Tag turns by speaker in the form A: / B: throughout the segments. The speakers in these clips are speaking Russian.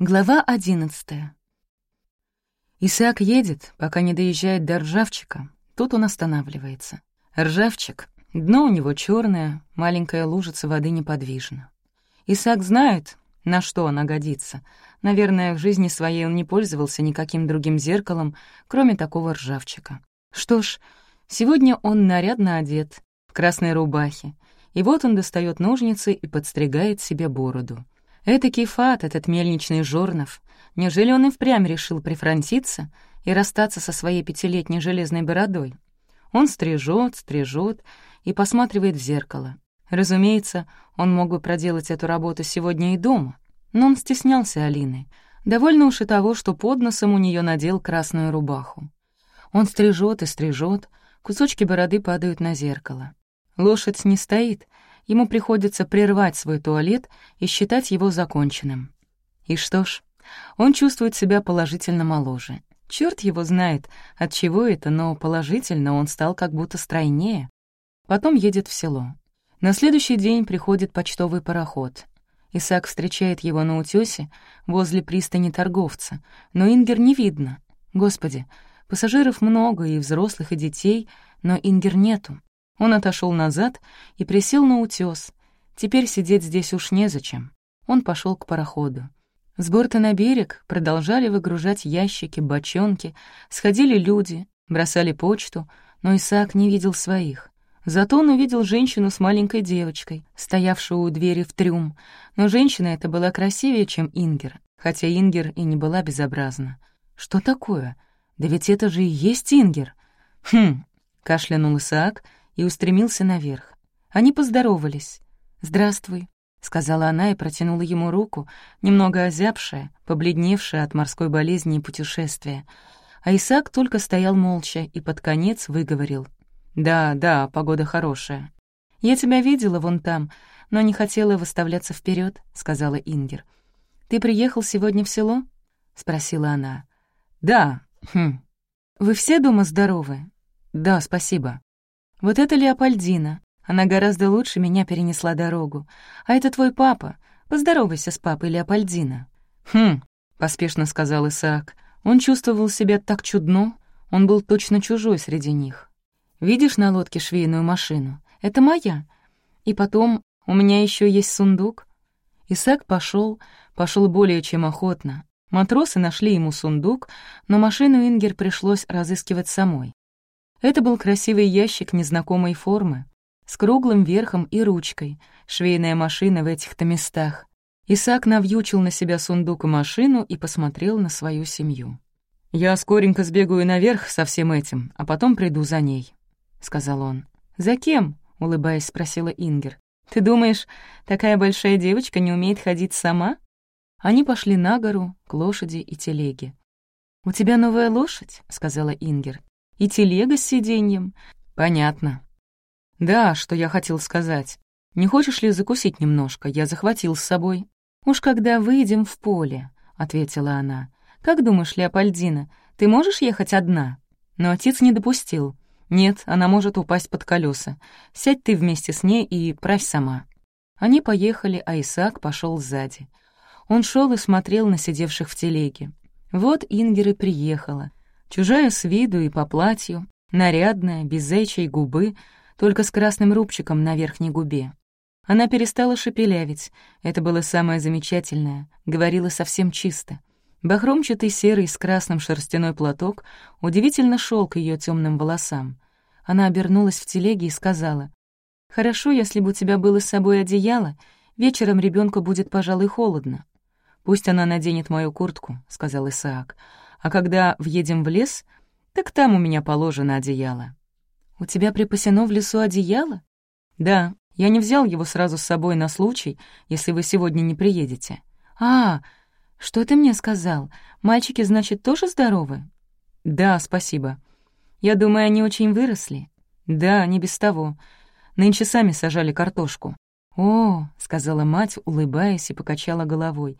A: Глава одиннадцатая. Исаак едет, пока не доезжает до ржавчика. Тут он останавливается. Ржавчик. Дно у него черное, маленькая лужица воды неподвижна. Исаак знает, на что она годится. Наверное, в жизни своей он не пользовался никаким другим зеркалом, кроме такого ржавчика. Что ж, сегодня он нарядно одет, красной рубахе, и вот он достает ножницы и подстригает себе бороду. Этакий фат, этот мельничный Жорнов. Неужели он и впрямь решил прифронтиться и расстаться со своей пятилетней железной бородой? Он стрижет, стрижет и посматривает в зеркало. Разумеется, он мог бы проделать эту работу сегодня и дома, но он стеснялся Алины. Довольно уж и того, что под носом у нее надел красную рубаху. Он стрижет и стрижет, кусочки бороды падают на зеркало. Лошадь не стоит, ему приходится прервать свой туалет и считать его законченным. И что ж, он чувствует себя положительно моложе. Черт его знает, от чего это, но положительно он стал как будто стройнее. Потом едет в село. На следующий день приходит почтовый пароход. Исаак встречает его на утёсе возле пристани торговца, но Ингер не видно. Господи, пассажиров много, и взрослых, и детей, но Ингер нету. Он отошел назад и присел на утес. Теперь сидеть здесь уж незачем. Он пошел к пароходу. С борта на берег продолжали выгружать ящики, бочонки, сходили люди, бросали почту, но Исаак не видел своих. Зато он увидел женщину с маленькой девочкой, стоявшую у двери в трюм, но женщина эта была красивее, чем Ингер, хотя Ингер и не была безобразна. Что такое? Да ведь это же и есть Ингер. Хм, кашлянул Исаак и устремился наверх. Они поздоровались. «Здравствуй», — сказала она и протянула ему руку, немного озябшая, побледневшая от морской болезни и путешествия. А Исаак только стоял молча и под конец выговорил. «Да, да, погода хорошая». «Я тебя видела вон там, но не хотела выставляться вперед, сказала Ингер. «Ты приехал сегодня в село?» — спросила она. «Да, хм. Вы все дома здоровы?» «Да, спасибо». Вот это Леопольдина. Она гораздо лучше меня перенесла дорогу. А это твой папа. Поздоровайся с папой Леопольдина». «Хм», — поспешно сказал Исаак. Он чувствовал себя так чудно, он был точно чужой среди них. «Видишь на лодке швейную машину? Это моя. И потом, у меня еще есть сундук». Исаак пошел, пошел более чем охотно. Матросы нашли ему сундук, но машину Ингер пришлось разыскивать самой. Это был красивый ящик незнакомой формы, с круглым верхом и ручкой, швейная машина в этих-то местах. Исаак навьючил на себя сундук и машину и посмотрел на свою семью. «Я скоренько сбегаю наверх со всем этим, а потом приду за ней», — сказал он. «За кем?» — улыбаясь, спросила Ингер. «Ты думаешь, такая большая девочка не умеет ходить сама?» Они пошли на гору, к лошади и телеге. «У тебя новая лошадь?» — сказала Ингер. И телега с сиденьем. Понятно. Да, что я хотел сказать. Не хочешь ли закусить немножко? Я захватил с собой. Уж когда выйдем в поле, — ответила она. Как думаешь, Леопольдина, ты можешь ехать одна? Но отец не допустил. Нет, она может упасть под колеса. Сядь ты вместе с ней и правь сама. Они поехали, а Исаак пошел сзади. Он шел и смотрел на сидевших в телеге. Вот Ингер и приехала. Чужая с виду и по платью, нарядная, без зайчьей губы, только с красным рубчиком на верхней губе. Она перестала шепелявить, это было самое замечательное, говорила совсем чисто. Бахромчатый серый с красным шерстяной платок удивительно шел к ее темным волосам. Она обернулась в телеге и сказала, «Хорошо, если бы у тебя было с собой одеяло, вечером ребенку будет, пожалуй, холодно». «Пусть она наденет мою куртку», — сказал Исаак, — а когда въедем в лес, так там у меня положено одеяло». «У тебя припасено в лесу одеяло?» «Да, я не взял его сразу с собой на случай, если вы сегодня не приедете». «А, что ты мне сказал? Мальчики, значит, тоже здоровы?» «Да, спасибо. Я думаю, они очень выросли». «Да, не без того. Нынче сами сажали картошку». «О», — сказала мать, улыбаясь и покачала головой,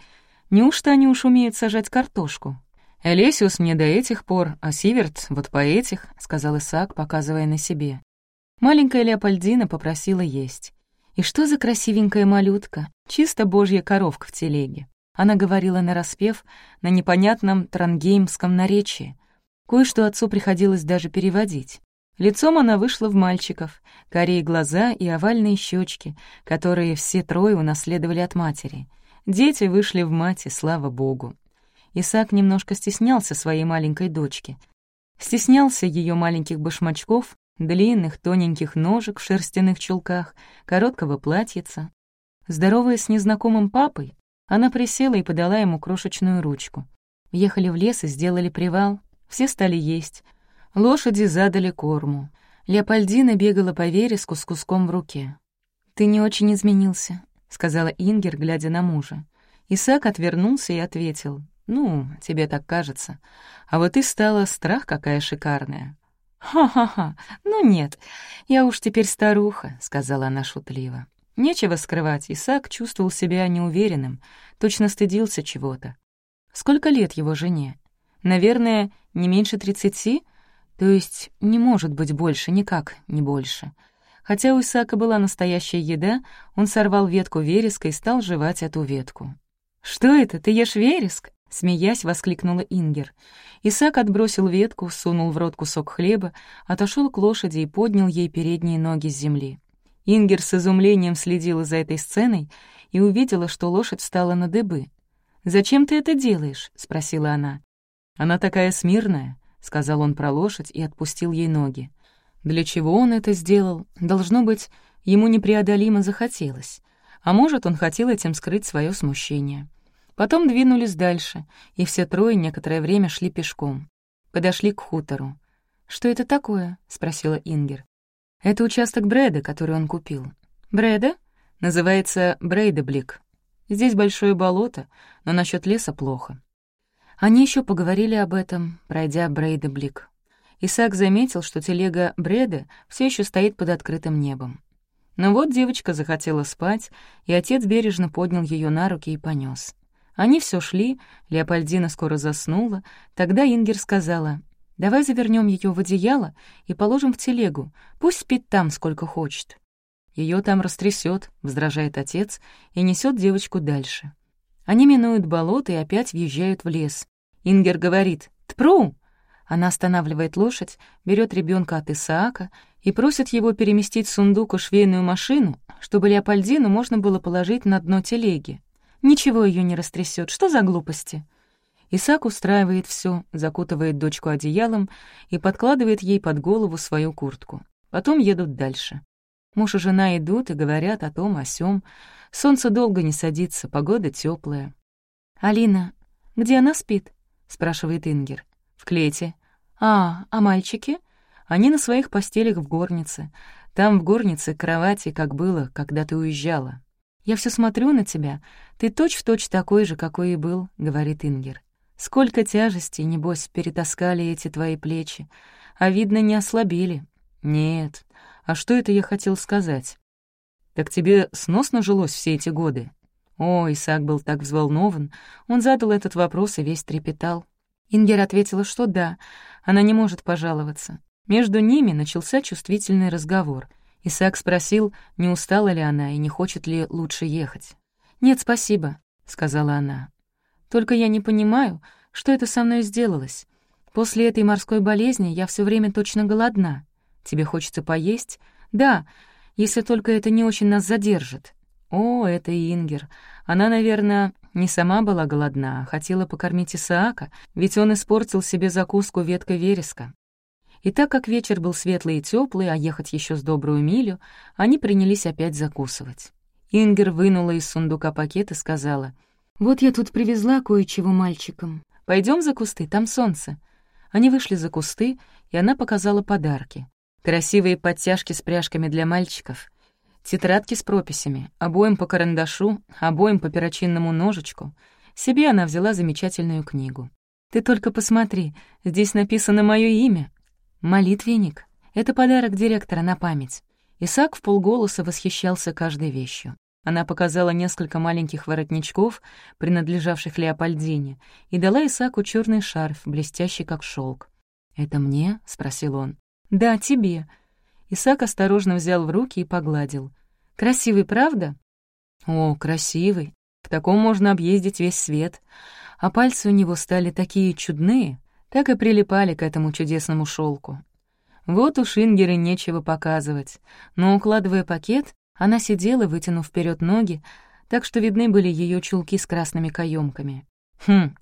A: «неужто они уж умеют сажать картошку?» «Элесиус мне до этих пор, а Сиверт вот по этих», — сказал Исаак, показывая на себе. Маленькая Леопольдина попросила есть. И что за красивенькая малютка, чисто божья коровка в телеге. Она говорила нараспев на непонятном трангеймском наречии. Кое-что отцу приходилось даже переводить. Лицом она вышла в мальчиков, карие глаза и овальные щечки, которые все трое унаследовали от матери. Дети вышли в мать, и слава богу. Исаак немножко стеснялся своей маленькой дочки. Стеснялся ее маленьких башмачков, длинных тоненьких ножек в шерстяных чулках, короткого платьица. Здоровая с незнакомым папой, она присела и подала ему крошечную ручку. Ехали в лес и сделали привал. Все стали есть. Лошади задали корму. Леопольдина бегала по вереску с куском в руке. «Ты не очень изменился», — сказала Ингер, глядя на мужа. Исаак отвернулся и ответил. «Ну, тебе так кажется. А вот ты стала страх какая шикарная». «Ха-ха-ха, ну нет, я уж теперь старуха», — сказала она шутливо. Нечего скрывать, Исаак чувствовал себя неуверенным, точно стыдился чего-то. Сколько лет его жене? Наверное, не меньше тридцати? То есть не может быть больше, никак не больше. Хотя у Исаака была настоящая еда, он сорвал ветку вереска и стал жевать эту ветку. «Что это, ты ешь вереск?» — смеясь, воскликнула Ингер. Исаак отбросил ветку, сунул в рот кусок хлеба, отошел к лошади и поднял ей передние ноги с земли. Ингер с изумлением следила за этой сценой и увидела, что лошадь встала на дыбы. «Зачем ты это делаешь?» — спросила она. «Она такая смирная», — сказал он про лошадь и отпустил ей ноги. Для чего он это сделал? Должно быть, ему непреодолимо захотелось. А может, он хотел этим скрыть свое смущение. Потом двинулись дальше, и все трое некоторое время шли пешком. Подошли к хутору. «Что это такое?» — спросила Ингер. Это участок Брэда, который он купил. Брэда? Называется Брейдеблик. Здесь большое болото, но насчет леса плохо. Они еще поговорили об этом, пройдя Брейдеблик. Исаак заметил, что телега Бреда все еще стоит под открытым небом. Но вот девочка захотела спать, и отец бережно поднял ее на руки и понес. Они все шли, Леопольдина скоро заснула, тогда Ингер сказала, Давай завернем ее в одеяло и положим в телегу. Пусть спит там, сколько хочет. Ее там растрясет, возражает отец и несет девочку дальше. Они минуют болото и опять въезжают в лес. Ингер говорит «Тпру!». Она останавливает лошадь, берет ребенка от Исаака и просит его переместить сундук и швейную машину, чтобы Леопольдину можно было положить на дно телеги. Ничего ее не растрясет. Что за глупости? Исаак устраивает все, закутывает дочку одеялом и подкладывает ей под голову свою куртку. Потом едут дальше. Муж и жена идут и говорят о том, о сём. Солнце долго не садится, погода теплая. «Алина, где она спит?» — спрашивает Ингер. «В клете». «А, а мальчики?» «Они на своих постелях в горнице. Там в горнице кровати, как было, когда ты уезжала». «Я все смотрю на тебя. Ты точь-в-точь точь такой же, какой и был», — говорит Ингер. Сколько тяжестей, небось, перетаскали эти твои плечи, а, видно, не ослабили. Нет, а что это я хотел сказать? Так тебе сносно жилось все эти годы? О, Исаак был так взволнован, он задал этот вопрос и весь трепетал. Ингер ответила, что да, она не может пожаловаться. Между ними начался чувствительный разговор. Исаак спросил, не устала ли она и не хочет ли лучше ехать. «Нет, спасибо», — сказала она. Только я не понимаю, что это со мной сделалось. После этой морской болезни я все время точно голодна. Тебе хочется поесть? Да, если только это не очень нас задержит. О, это Ингер. Она, наверное, не сама была голодна, а хотела покормить Исаака, ведь он испортил себе закуску веткой вереска. И так как вечер был светлый и теплый, а ехать еще с добрую милю, они принялись опять закусывать. Ингер вынула из сундука пакет и сказала — «Вот я тут привезла кое-чего мальчикам. Пойдем за кусты, там солнце». Они вышли за кусты, и она показала подарки. Красивые подтяжки с пряжками для мальчиков, тетрадки с прописями, обоим по карандашу, обоим по перочинному ножичку. Себе она взяла замечательную книгу. «Ты только посмотри, здесь написано мое имя. Молитвенник. Это подарок директора на память». Исаак в полголоса восхищался каждой вещью. Она показала несколько маленьких воротничков, принадлежавших Леопольдине, и дала Исаку черный шарф, блестящий как шелк. «Это мне?» — спросил он. «Да, тебе». Исаак осторожно взял в руки и погладил. «Красивый, правда?» «О, красивый. В таком можно объездить весь свет. А пальцы у него стали такие чудные, так и прилипали к этому чудесному шелку. Вот у Шингера нечего показывать, но, укладывая пакет, она сидела, вытянув вперед ноги, так что видны были ее чулки с красными каемками. «Хм,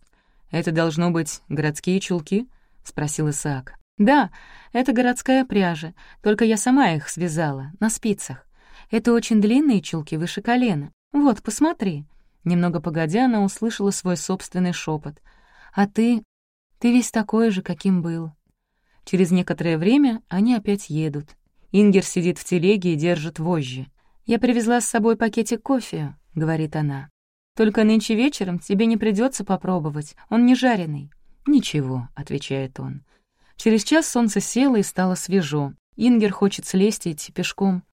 A: это должно быть городские чулки?» — спросил Исаак. «Да, это городская пряжа, только я сама их связала, на спицах. Это очень длинные чулки выше колена. Вот, посмотри». Немного погодя, она услышала свой собственный шепот. «А ты... ты весь такой же, каким был». Через некоторое время они опять едут. Ингер сидит в телеге и держит вожжи. «Я привезла с собой пакетик кофе», — говорит она. «Только нынче вечером тебе не придется попробовать, он не жареный». «Ничего», — отвечает он. Через час солнце село и стало свежо. Ингер хочет слезть и идти пешком.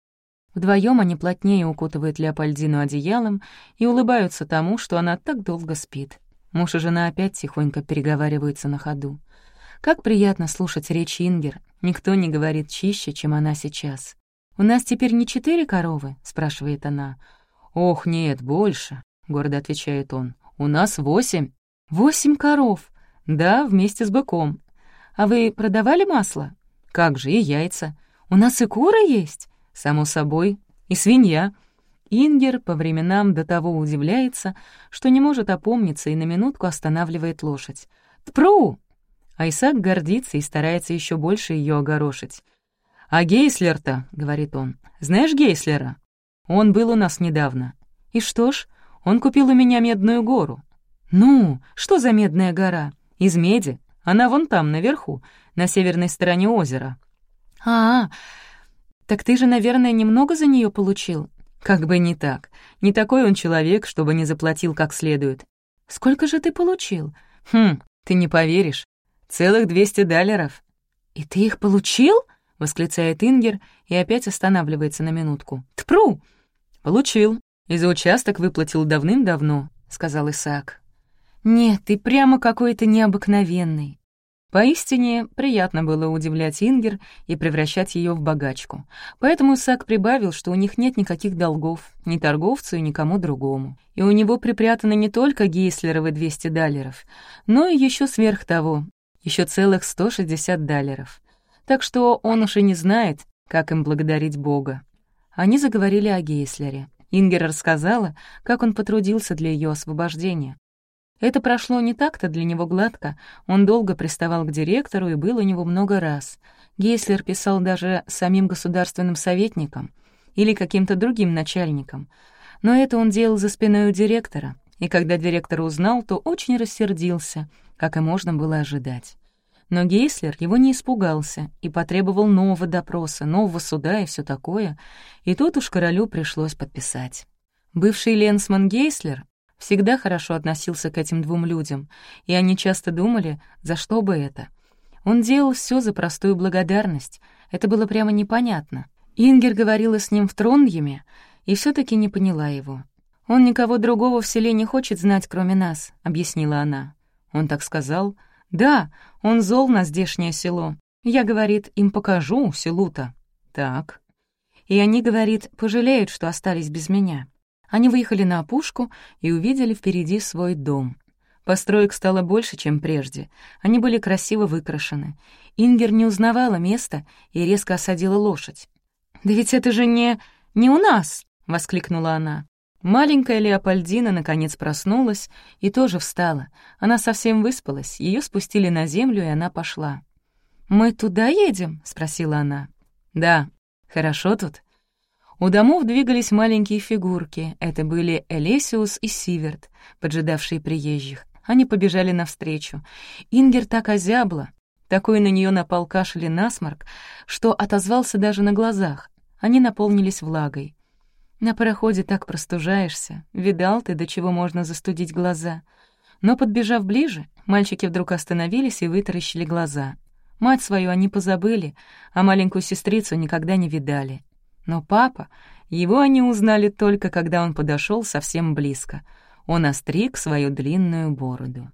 A: Вдвоем они плотнее укутывают Леопольдину одеялом и улыбаются тому, что она так долго спит. Муж и жена опять тихонько переговариваются на ходу. Как приятно слушать речь Ингер. Никто не говорит чище, чем она сейчас. «У нас теперь не четыре коровы?» — спрашивает она. «Ох, нет, больше», — гордо отвечает он. «У нас восемь». «Восемь коров?» «Да, вместе с быком». «А вы продавали масло?» «Как же, и яйца». «У нас и куры есть?» «Само собой. И свинья». Ингер по временам до того удивляется, что не может опомниться и на минутку останавливает лошадь. «Тпру!» Айсак гордится и старается еще больше ее огорошить. «А Гейслер-то», — говорит он, — «знаешь Гейслера? Он был у нас недавно. И что ж, он купил у меня медную гору». «Ну, что за медная гора?» «Из меди. Она вон там, наверху, на северной стороне озера». «А, так ты же, наверное, немного за нее получил?» «Как бы не так. Не такой он человек, чтобы не заплатил как следует». «Сколько же ты получил?» «Хм, ты не поверишь. Целых двести даллеров». «И ты их получил?» — восклицает Ингер и опять останавливается на минутку. «Тпру!» «Получил. И за участок выплатил давным-давно», — сказал Исаак. «Нет, ты прямо какой-то необыкновенный». Поистине, приятно было удивлять Ингер и превращать ее в богачку. Поэтому Исаак прибавил, что у них нет никаких долгов, ни торговцу и никому другому. И у него припрятаны не только Гейслеровы 200 даллеров, но и еще сверх того, еще целых 160 даллеров. Так что он уж и не знает, как им благодарить Бога. Они заговорили о Гейслере. Ингер рассказала, как он потрудился для ее освобождения. Это прошло не так-то для него гладко, он долго приставал к директору и был у него много раз. Гейслер писал даже самим государственным советникам или каким-то другим начальникам. Но это он делал за спиной у директора, и когда директор узнал, то очень рассердился, как и можно было ожидать. Но Гейслер его не испугался и потребовал нового допроса, нового суда и все такое, и тут уж королю пришлось подписать. Бывший Ленсман Гейслер всегда хорошо относился к этим двум людям, и они часто думали, за что бы это. Он делал все за простую благодарность, это было прямо непонятно. Ингер говорила с ним в Трондьеме и все таки не поняла его. «Он никого другого в селе не хочет знать, кроме нас», — объяснила она. Он так сказал. «Да, он зол на здешнее село. Я, говорит, им покажу селу-то». «Так». И они, говорит, пожалеют, что остались без меня. Они выехали на опушку и увидели впереди свой дом. Построек стало больше, чем прежде. Они были красиво выкрашены. Ингер не узнавала места и резко осадила лошадь. «Да ведь это же не... не у нас!» — воскликнула она. Маленькая Леопольдина наконец проснулась и тоже встала. Она совсем выспалась, ее спустили на землю, и она пошла. «Мы туда едем?» — спросила она. «Да. Хорошо тут?» У домов двигались маленькие фигурки. Это были Элесиус и Сиверт, поджидавшие приезжих. Они побежали навстречу. Ингер так озябла. Такой на нее напал кашель и насморк, что отозвался даже на глазах. Они наполнились влагой. На пароходе так простужаешься. Видал ты, до чего можно застудить глаза. Но, подбежав ближе, мальчики вдруг остановились и вытаращили глаза. Мать свою они позабыли, а маленькую сестрицу никогда не видали. Но папа, его они узнали только, когда он подошел совсем близко. Он остриг свою длинную бороду.